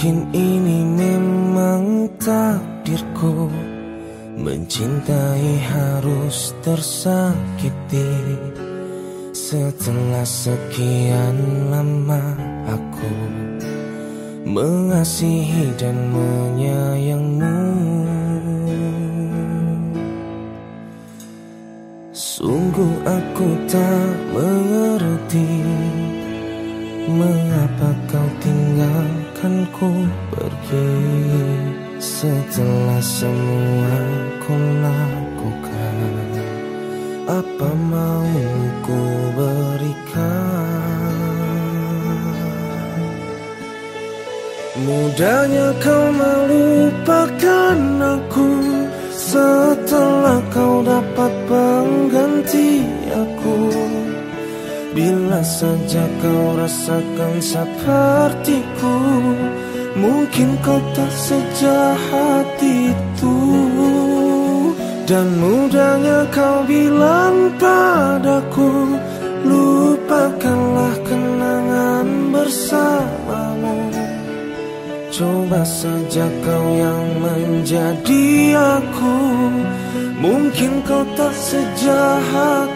Mungkin ini memang takdirku. Mencintai harus tersakiti. Setelah sekian lama aku Mengasihi dan menyayangmu. Sungguh aku tak semua kau lakukan. Apa mau ku berikan? Mudahnya kau melupakan aku. Setelah kau dapat pengganti aku. Bila saja kau rasakan sepertiku Mungkin kau tak sejahat Dan mudahnya kau bilang padaku Lupakanlah kenangan bersamamu. Coba saja kau yang menjadi aku. Mungkin kau tak sejahat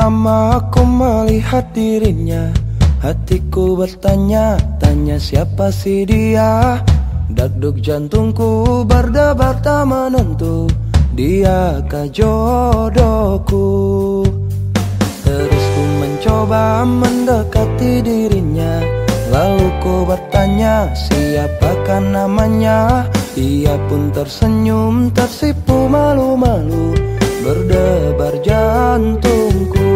pertama aku melihat dirinya. Hatiku bertanya, tanya siapa sih dia? Dakduk jantungku berdebar tak menentu Diakah jodohku? Terus ku mencoba mendekati dirinya. Lalu ku bertanya siapakah namanya? Ia pun tersenyum tersipu malu-malu. Berdebar jantungku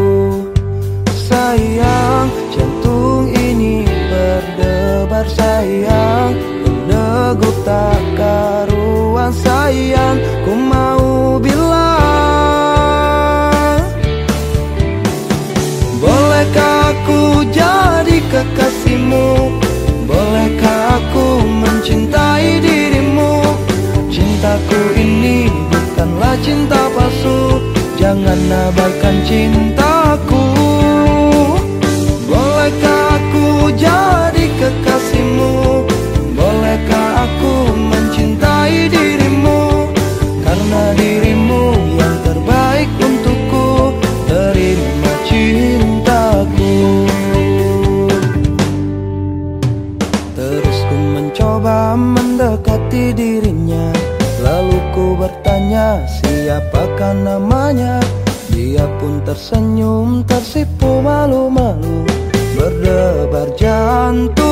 Sayang jantung ini berdebar sayang. Berdegup tak karuan sayang Ku mau bilang. Bolehkah aku jadi kekasihmu? Bolehkah aku mencintai dirimu? Cintaku ini bukanlah cinta palsu Jangan abaikan cintaku. Bolehkah aku jadi kekasihmu? Bolehkah siapakah namanya. Dia pun tersenyum tersipu malu-malu. Berdebar jantungku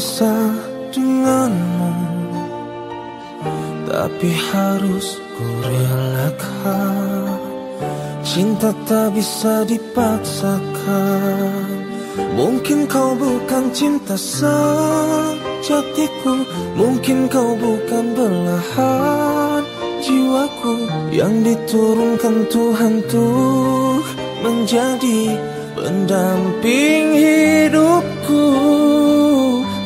Berpisah denganmu Tapi harus ku relakan. Cinta tak bisa dipaksakan. Mungkin kau bukan cinta sejatiku Mungkin kau bukan belahan jiwaku Yang diturunkan Tuhan tuh menjadi pendamping hidupku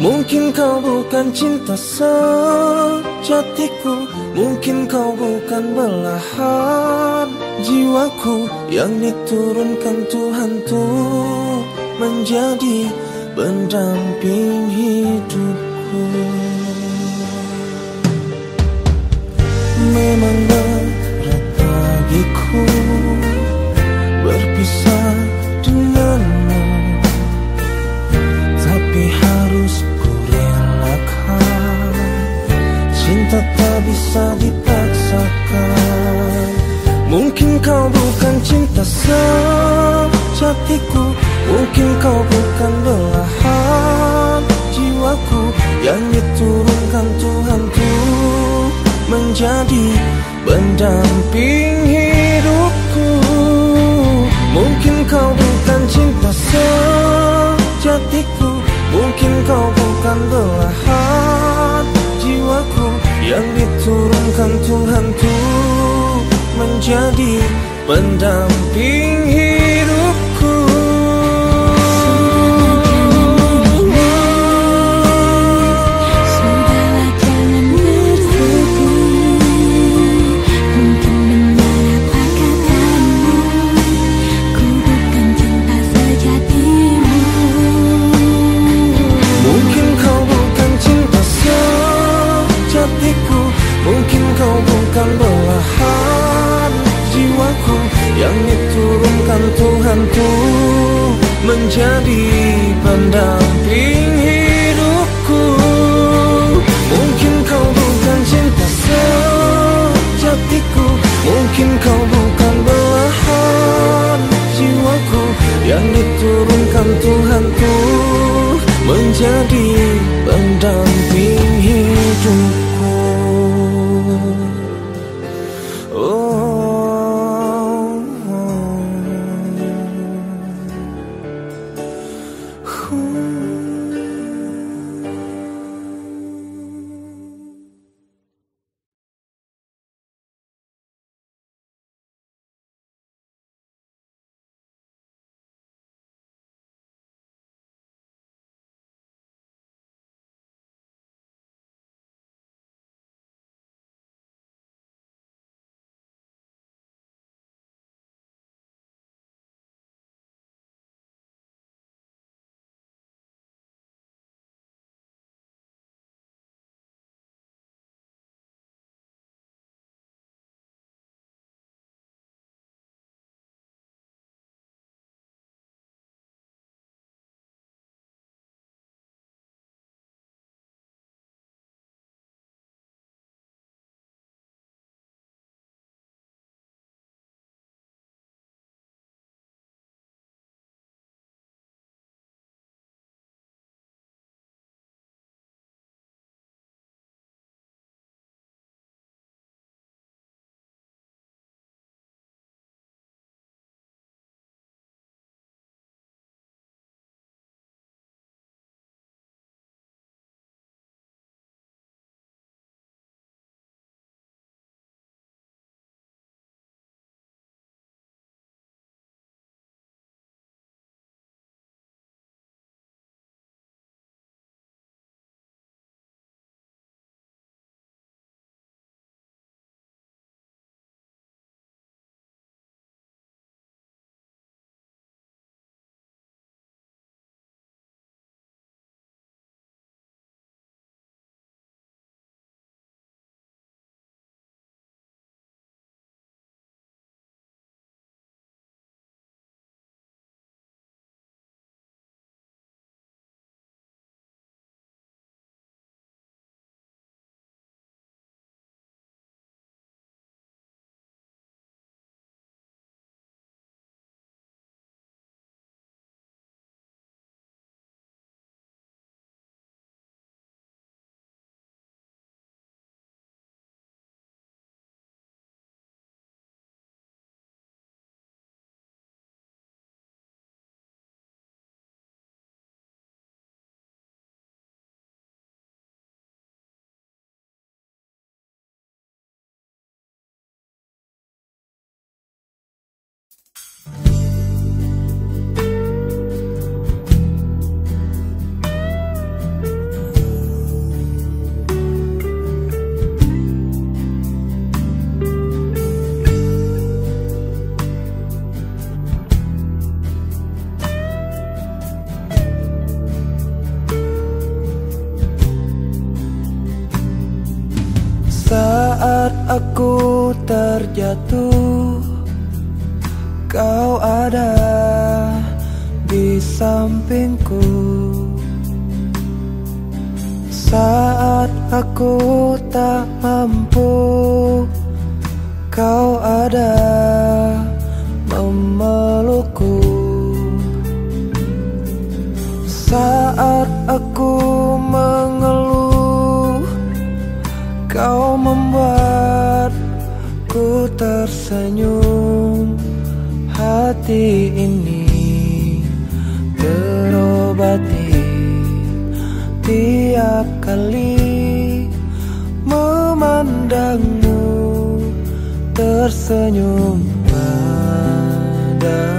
Mungkin kau bukan cinta sejatiku. Mungkin kau bukan belahan jiwaku. Yang diturunkan Tuhan tuh menjadi pendamping hidupku. Memang berat bagiku tak bisa dipaksakan. Mungkin kau bukan cinta sejatiku Mungkin kau bukan belahan jiwaku. Yang diturunkan Tuhan tuh menjadi pendamping hidupku. Mungkin kau bukan cinta sejatiku Mungkin kau bukan belahan Yang diturunkan Tuhan tuh menjadi pendamping hidupku Yang diturunkan Tuhan tuh menjadi pendamping hidupku. Mungkin kau bukan cinta sejatiku. Mungkin kau bukan belahan jiwaku. Yang diturunkan Tuhan tuh menjadi Saat aku terjatuh Kau ada di sampingku. Saat aku tak mampu Kau ada memelukku. Saat aku meng Kau membuatku tersenyum. Hati ini terobati. Tiap kali memandangmu Tersenyum padamu.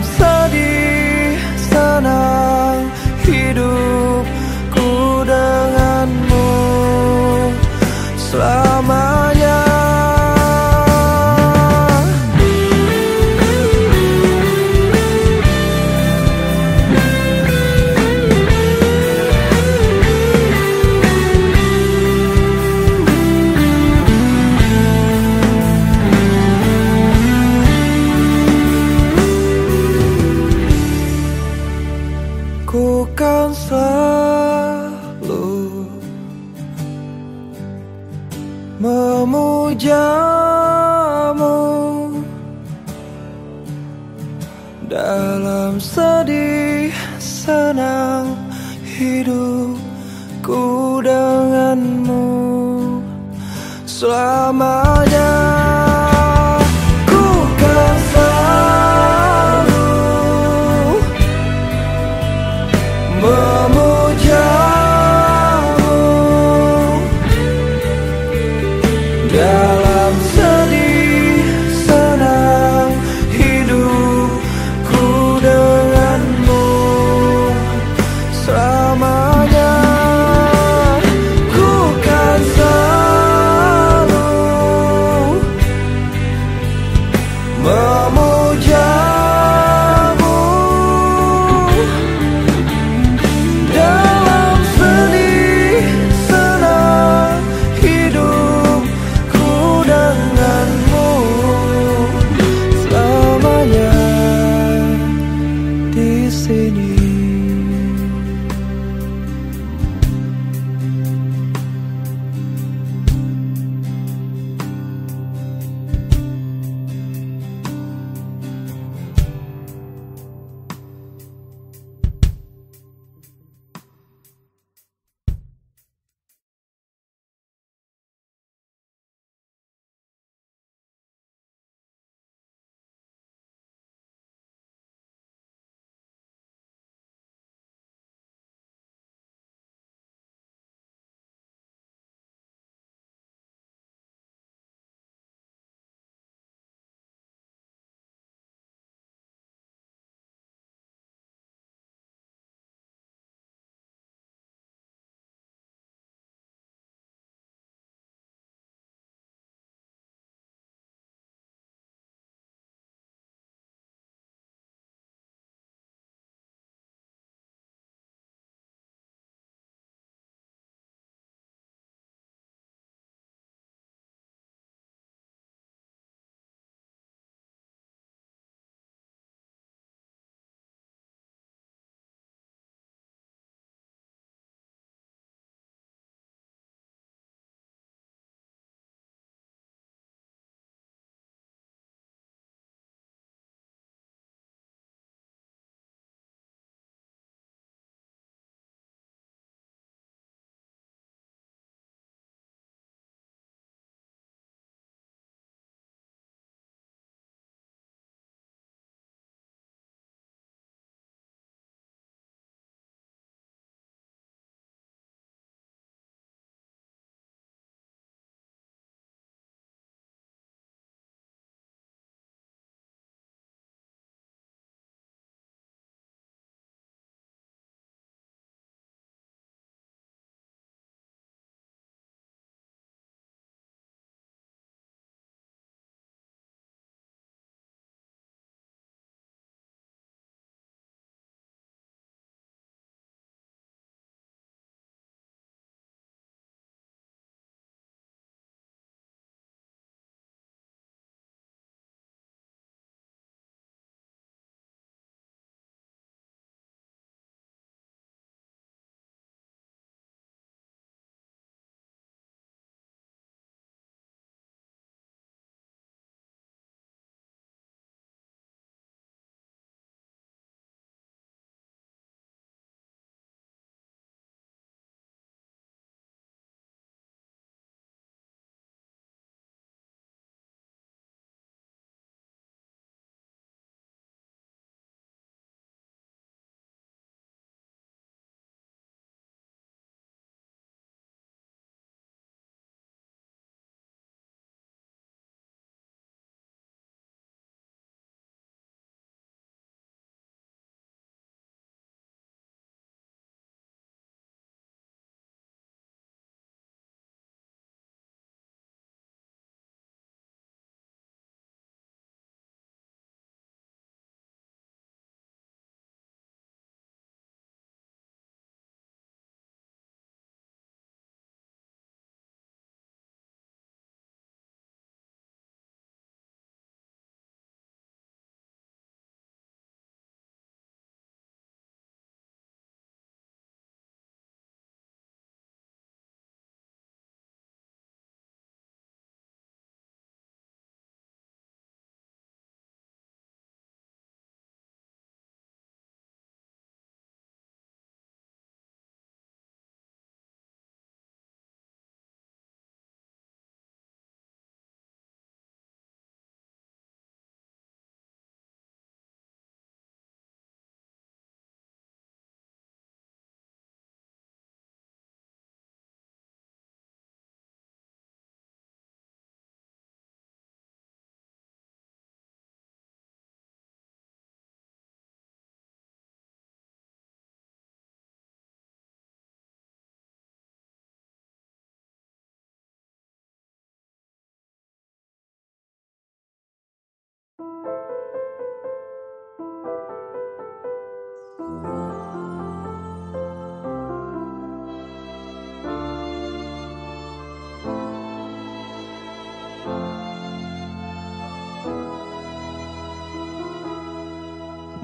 so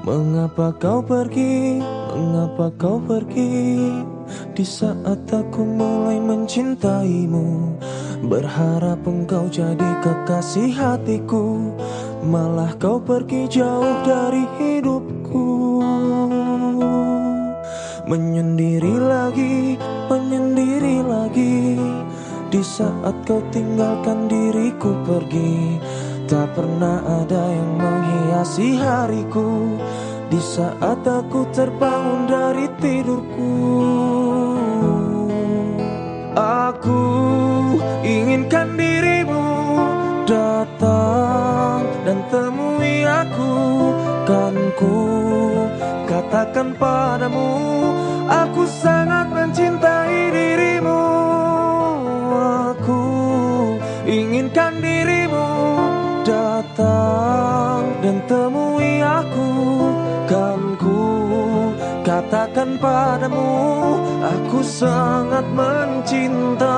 Mengapa kau pergi? Mengapa kau pergi? Di saat aku mulai mencintaimu Berharap engkau jadi kekasih hatiku Malah kau pergi jauh dari hidupku. Menyendiri lagi, menyendiri lagi. Di saat kau tinggalkan diriku pergi Tak pernah ada yang menghiasi hariku. Di saat aku terbangun dari tidurku. Aku inginkan dirimu datang dan temui aku Kan ku katakan padamu Aku sangat mencintai dirimu. Aku inginkan dirimu datang dan temui aku Kan ku katakan padamu Aku sangat mencinta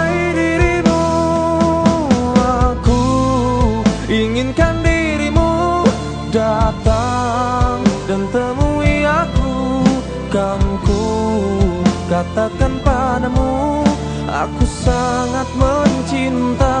inginkan dirimu datang dan temui aku. Kan katakan padamu Aku sangat mencinta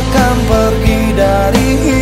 akan pergi dari hidup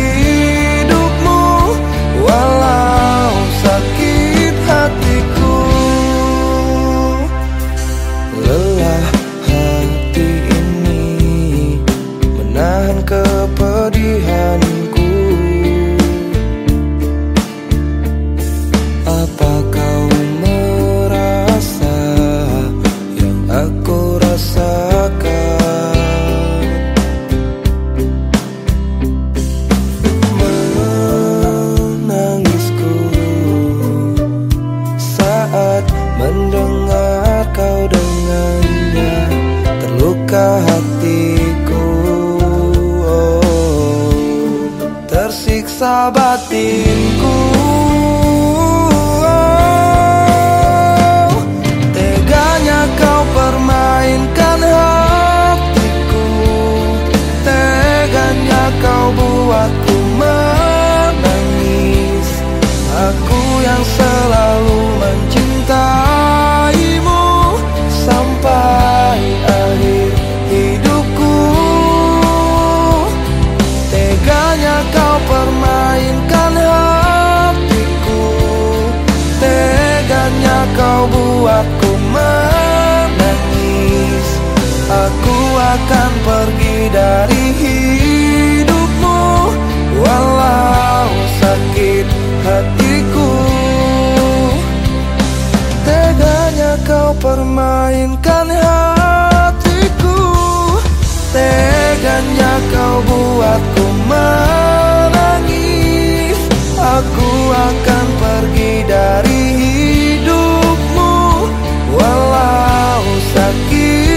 akan pergi dari hidupmu. Walau sakit hatiku Teganya kau permainkan hatiku. Teganya kau buatku menangis. Aku akan pergi dari hidupmu. Walau sakit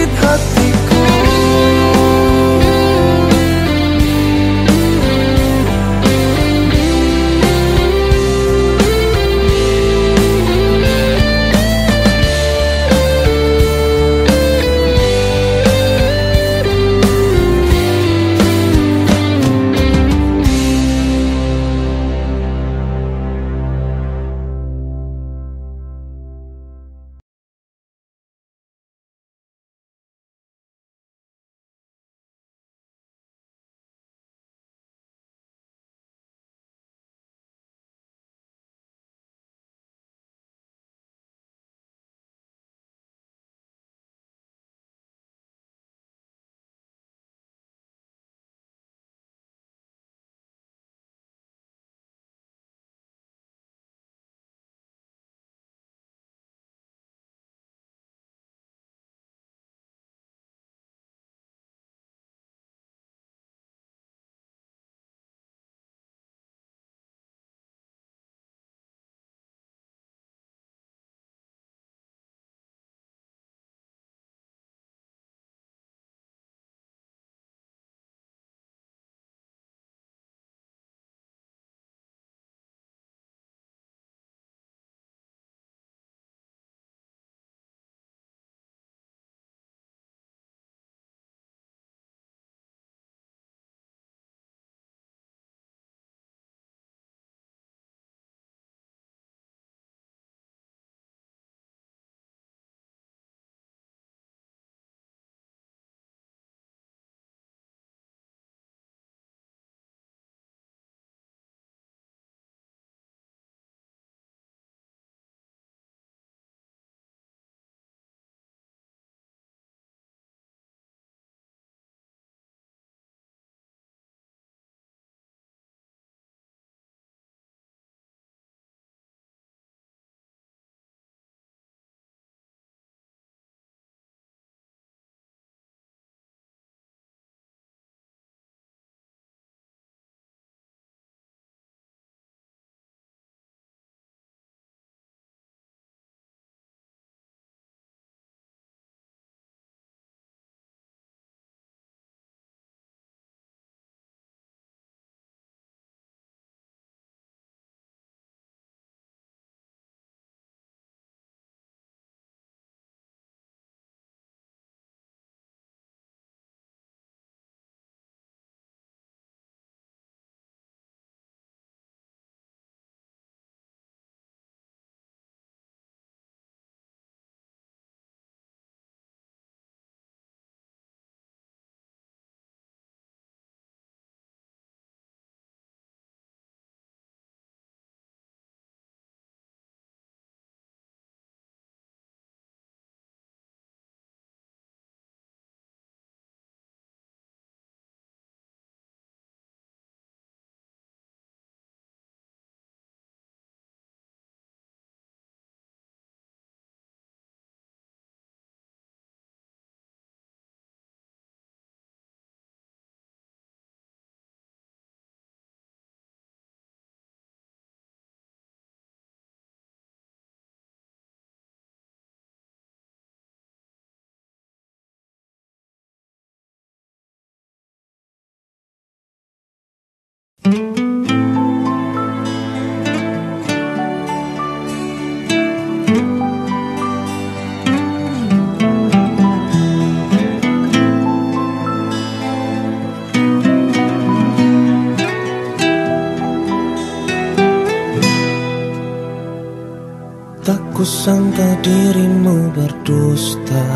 sangka dirimu berdusta?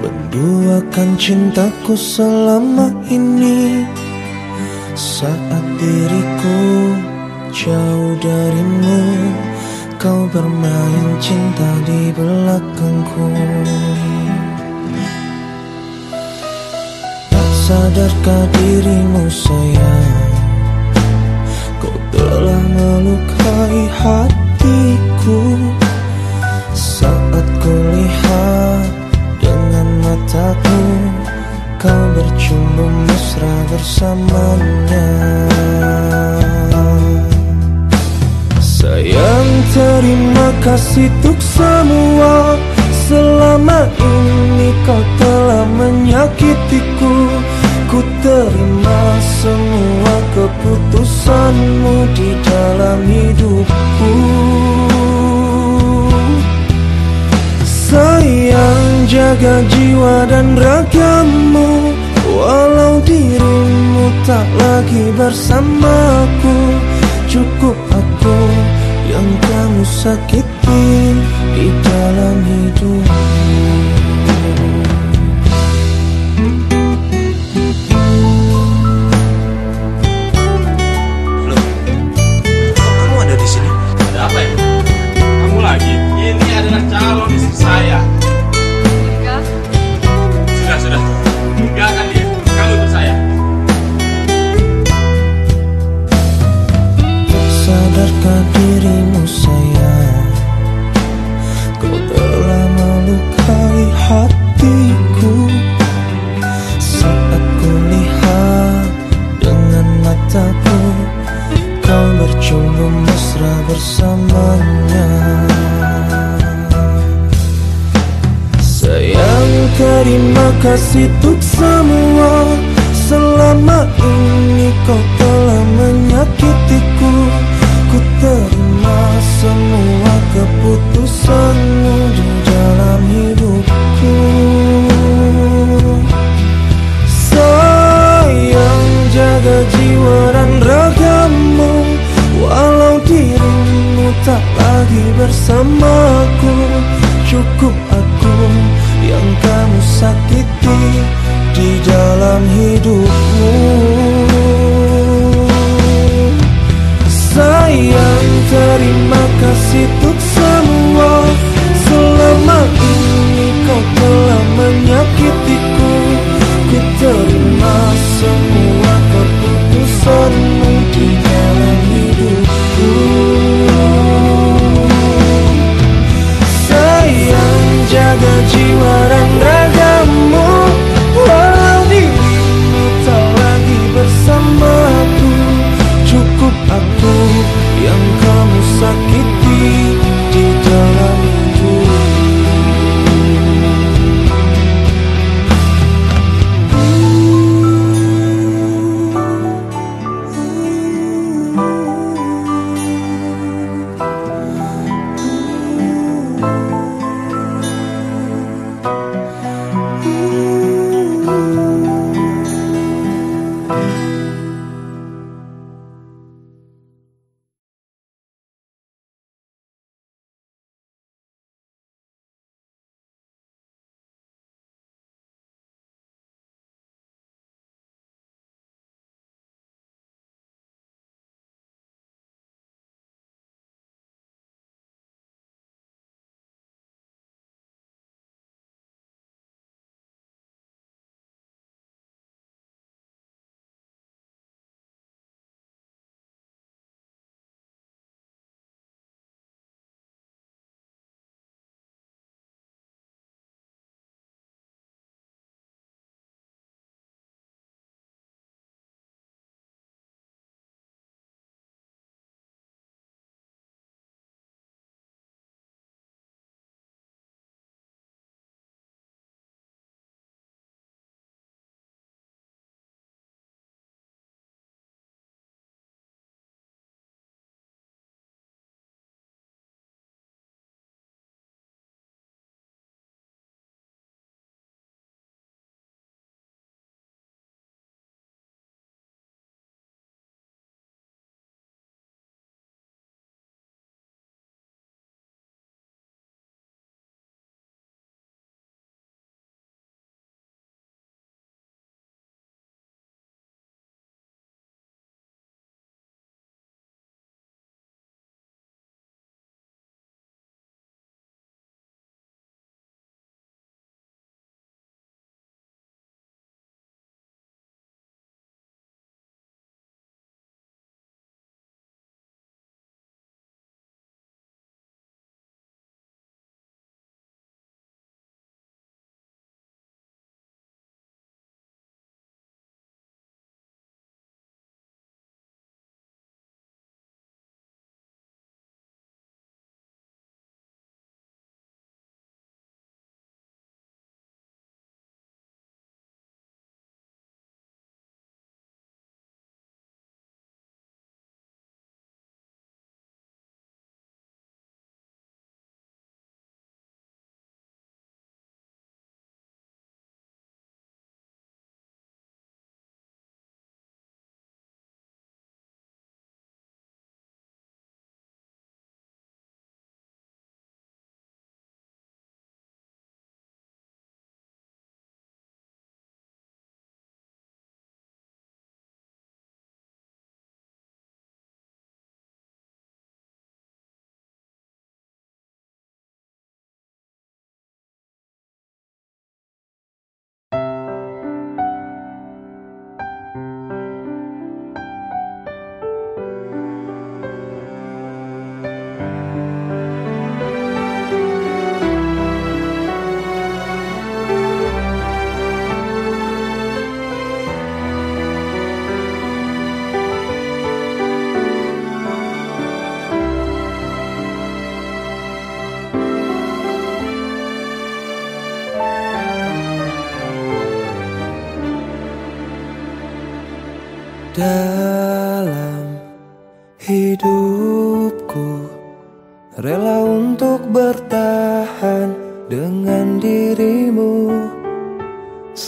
Menduakan cintaku selama ini. Saat diriku jauh darimu Kau bermain cinta di belakangku. Tak sadarkah dirimu sayang? Kau telah melukai hatiku Saat kulihat dengan mataku Kau bercumbu mesra bersamanya. Sayang terima kasih untuk semua. Selama ini kau telah menyakitiku. Ku terima semua keputusanmu di dalam hidupku Sayang jaga jiwa dan ragamu Walau dirimu tak lagi bersamaku Cukup aku yang kamu sakiti di dalam hidupmu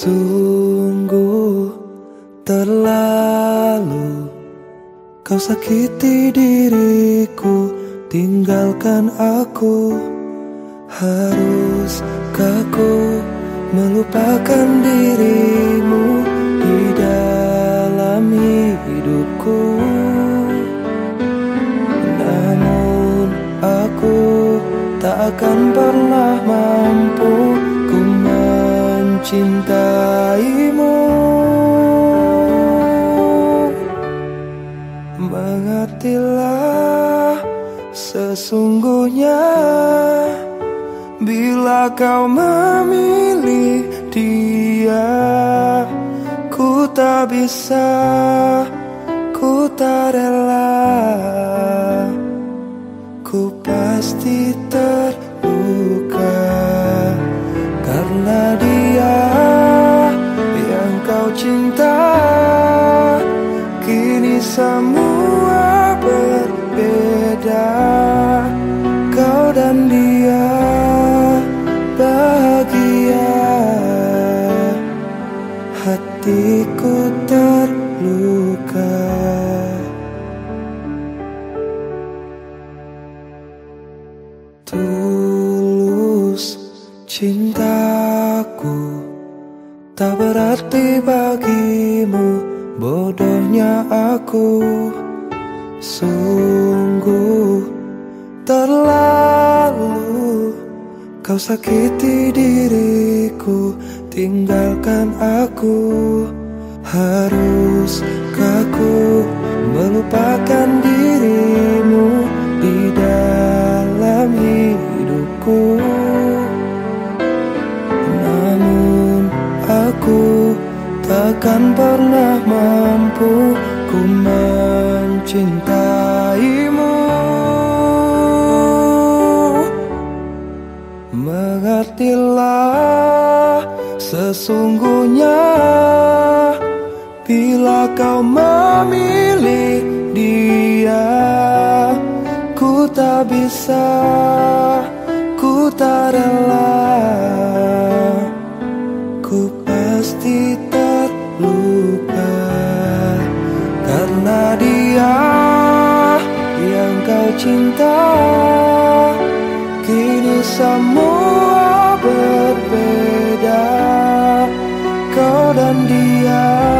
Sungguh terlalu Kau sakiti diriku Tinggalkan aku. Haruskah ku melupakan dirimu Di dalam hidupku. Namun aku tak akan pernah mampu mencintaimu. Mengertilah sesungguhnya Bila kau memilih dia Ku tak bisa, ku tak rela. Ku pasti terluka Kini sakiti diriku Tinggalkan aku. Haruskah ku melupakan dirimu Di dalam hidupku? Namun aku takkan pernah mampu Mengertilah sesungguhnya Bila kau memilih dia Ku tak bisa, ku tak rela. Ku pasti terluka Karena dia yang kau cinta. Kini semua dan dia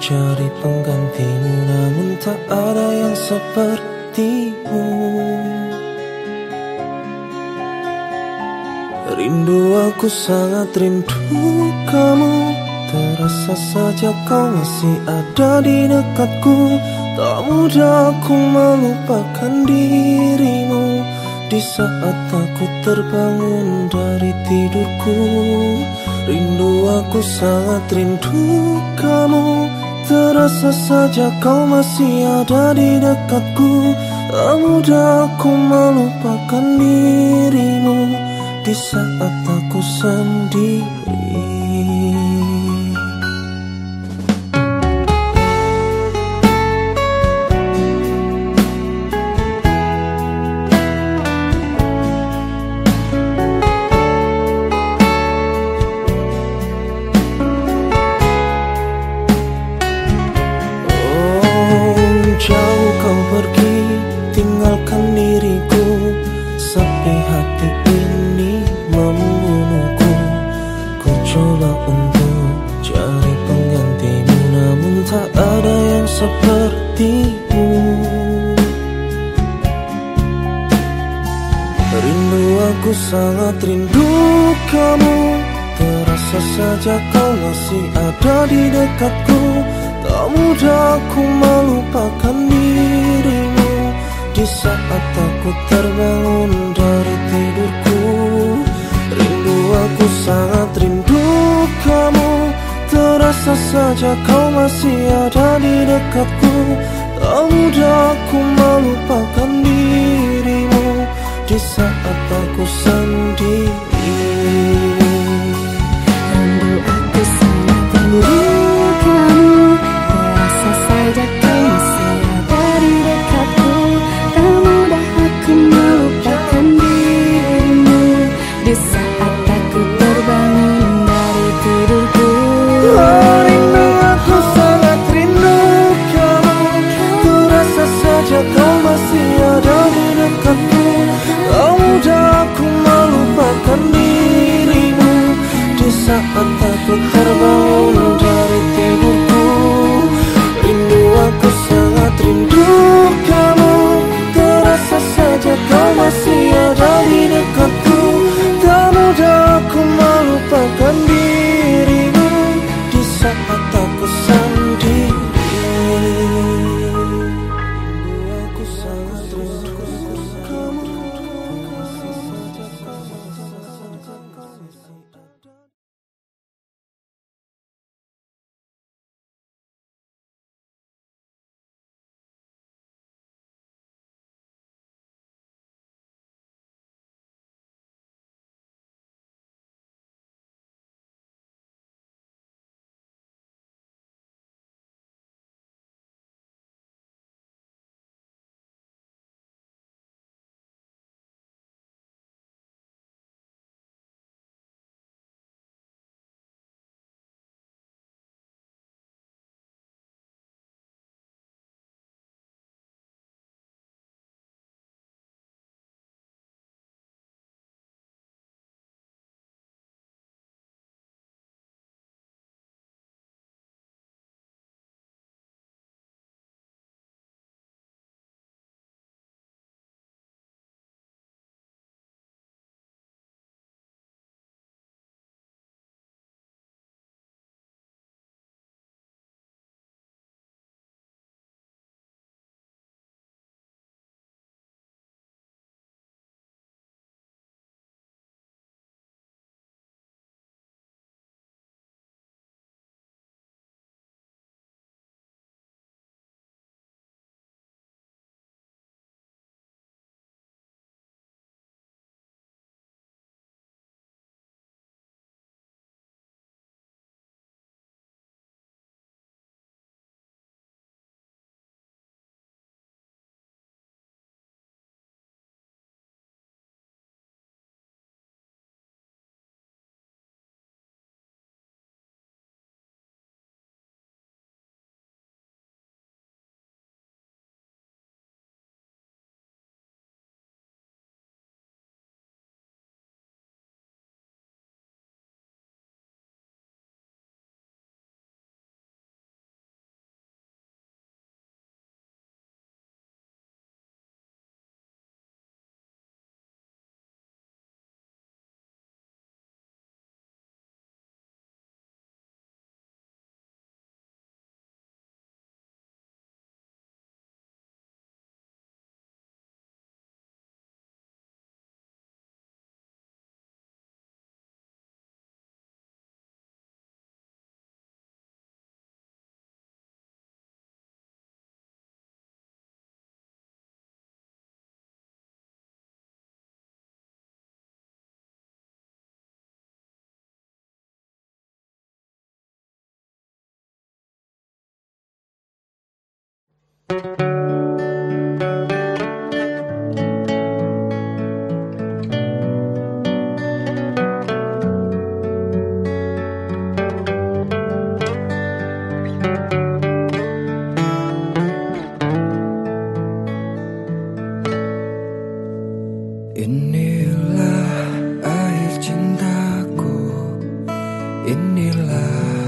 cari penggantimu Namun tak ada yang sepertimu. Rindu aku sangat rindu kamu. Terasa saja kau masih ada di dekatku. Tak mudah aku melupakan dirimu. Di saat aku terbangun dari tidurku Rindu aku sangat rindu kamu Terasa saja kau masih ada di dekatku. Tak mudah aku melupakan dirimu Di saat aku sendiri Inilah air cintaku. Inilah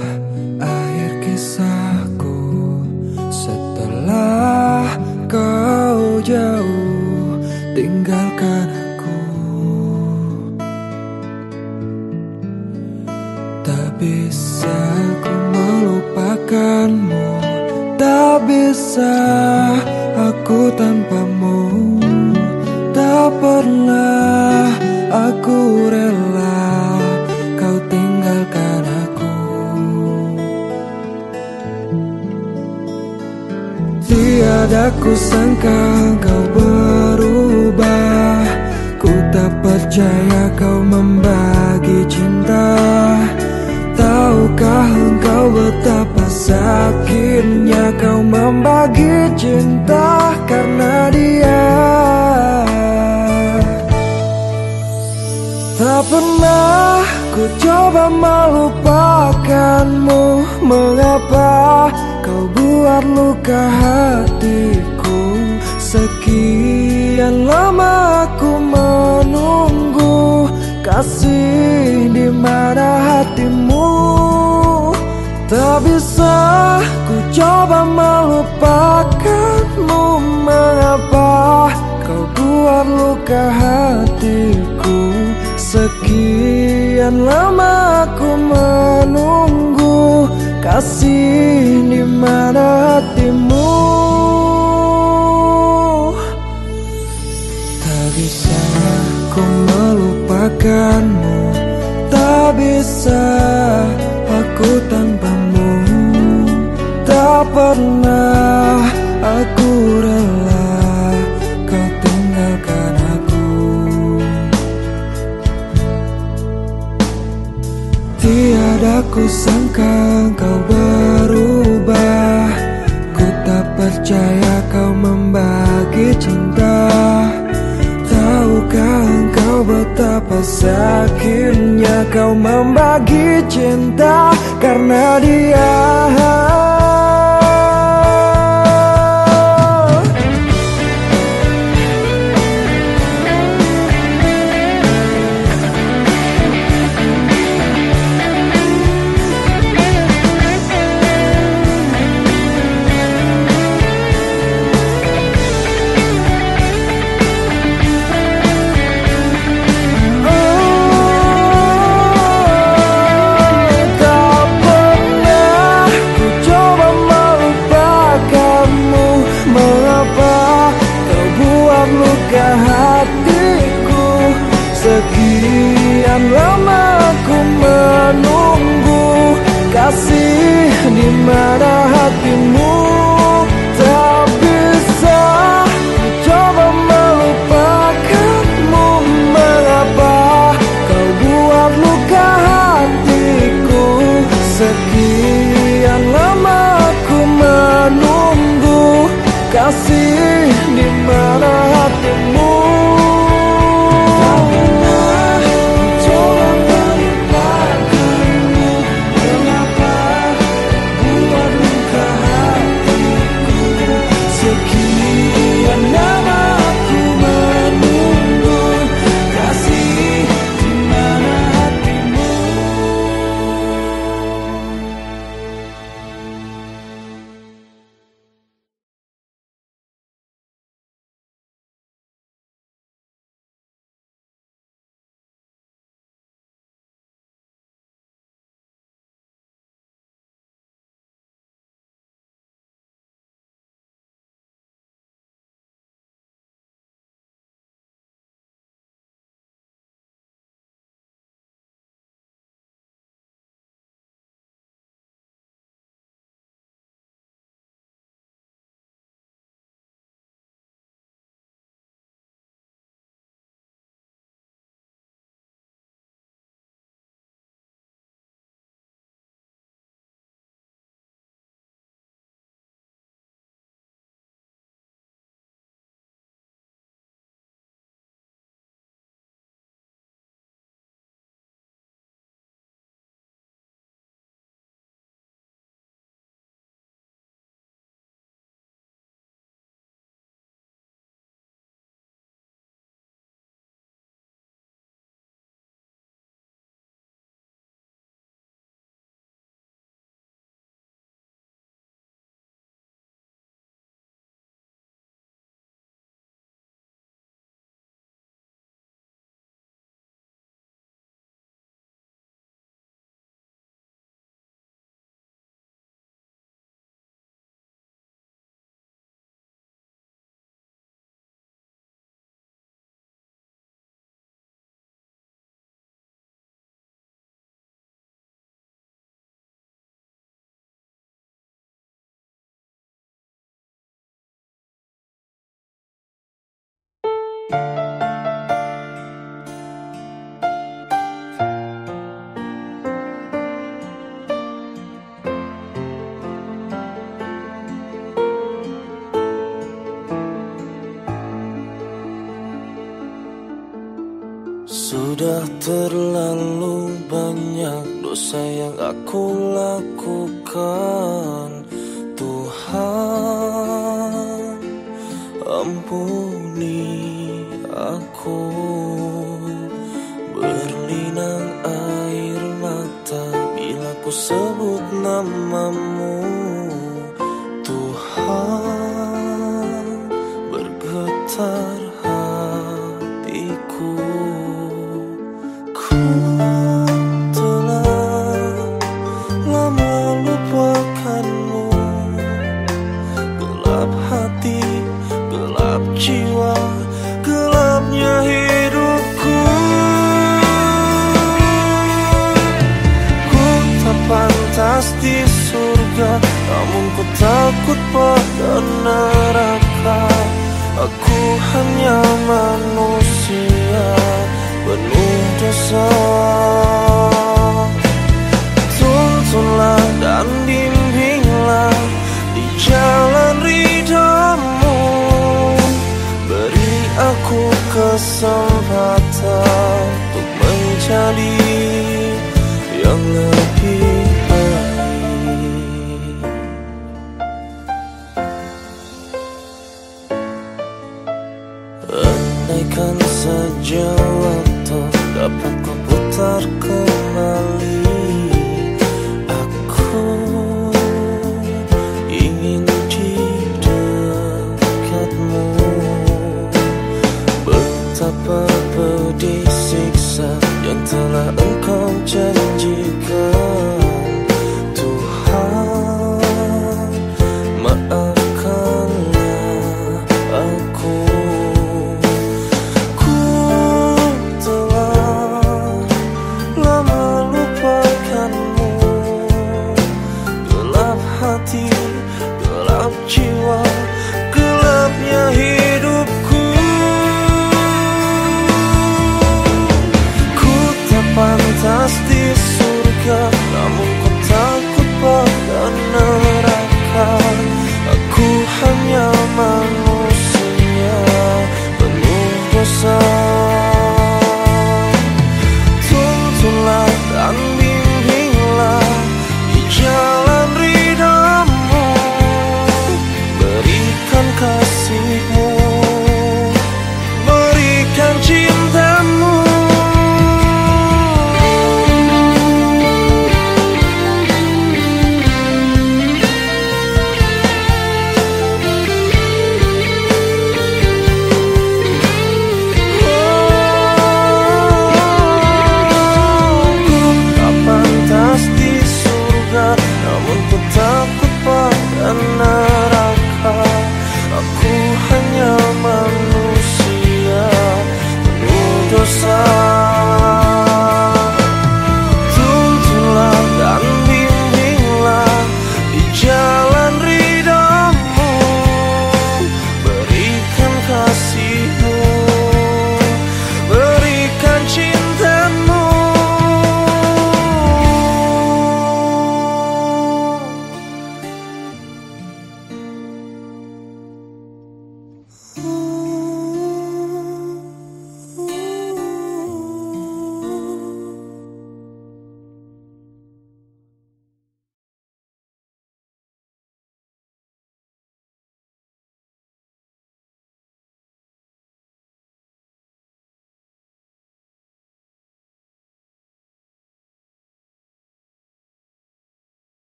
Sudah terlalu banyak dosa yang aku lakukan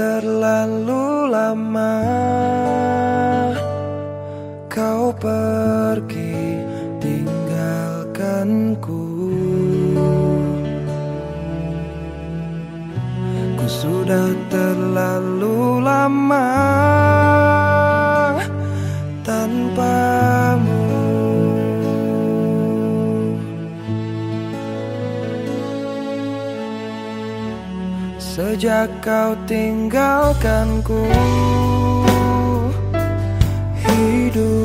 terlalu Sejak kau tinggalkanku Hidupku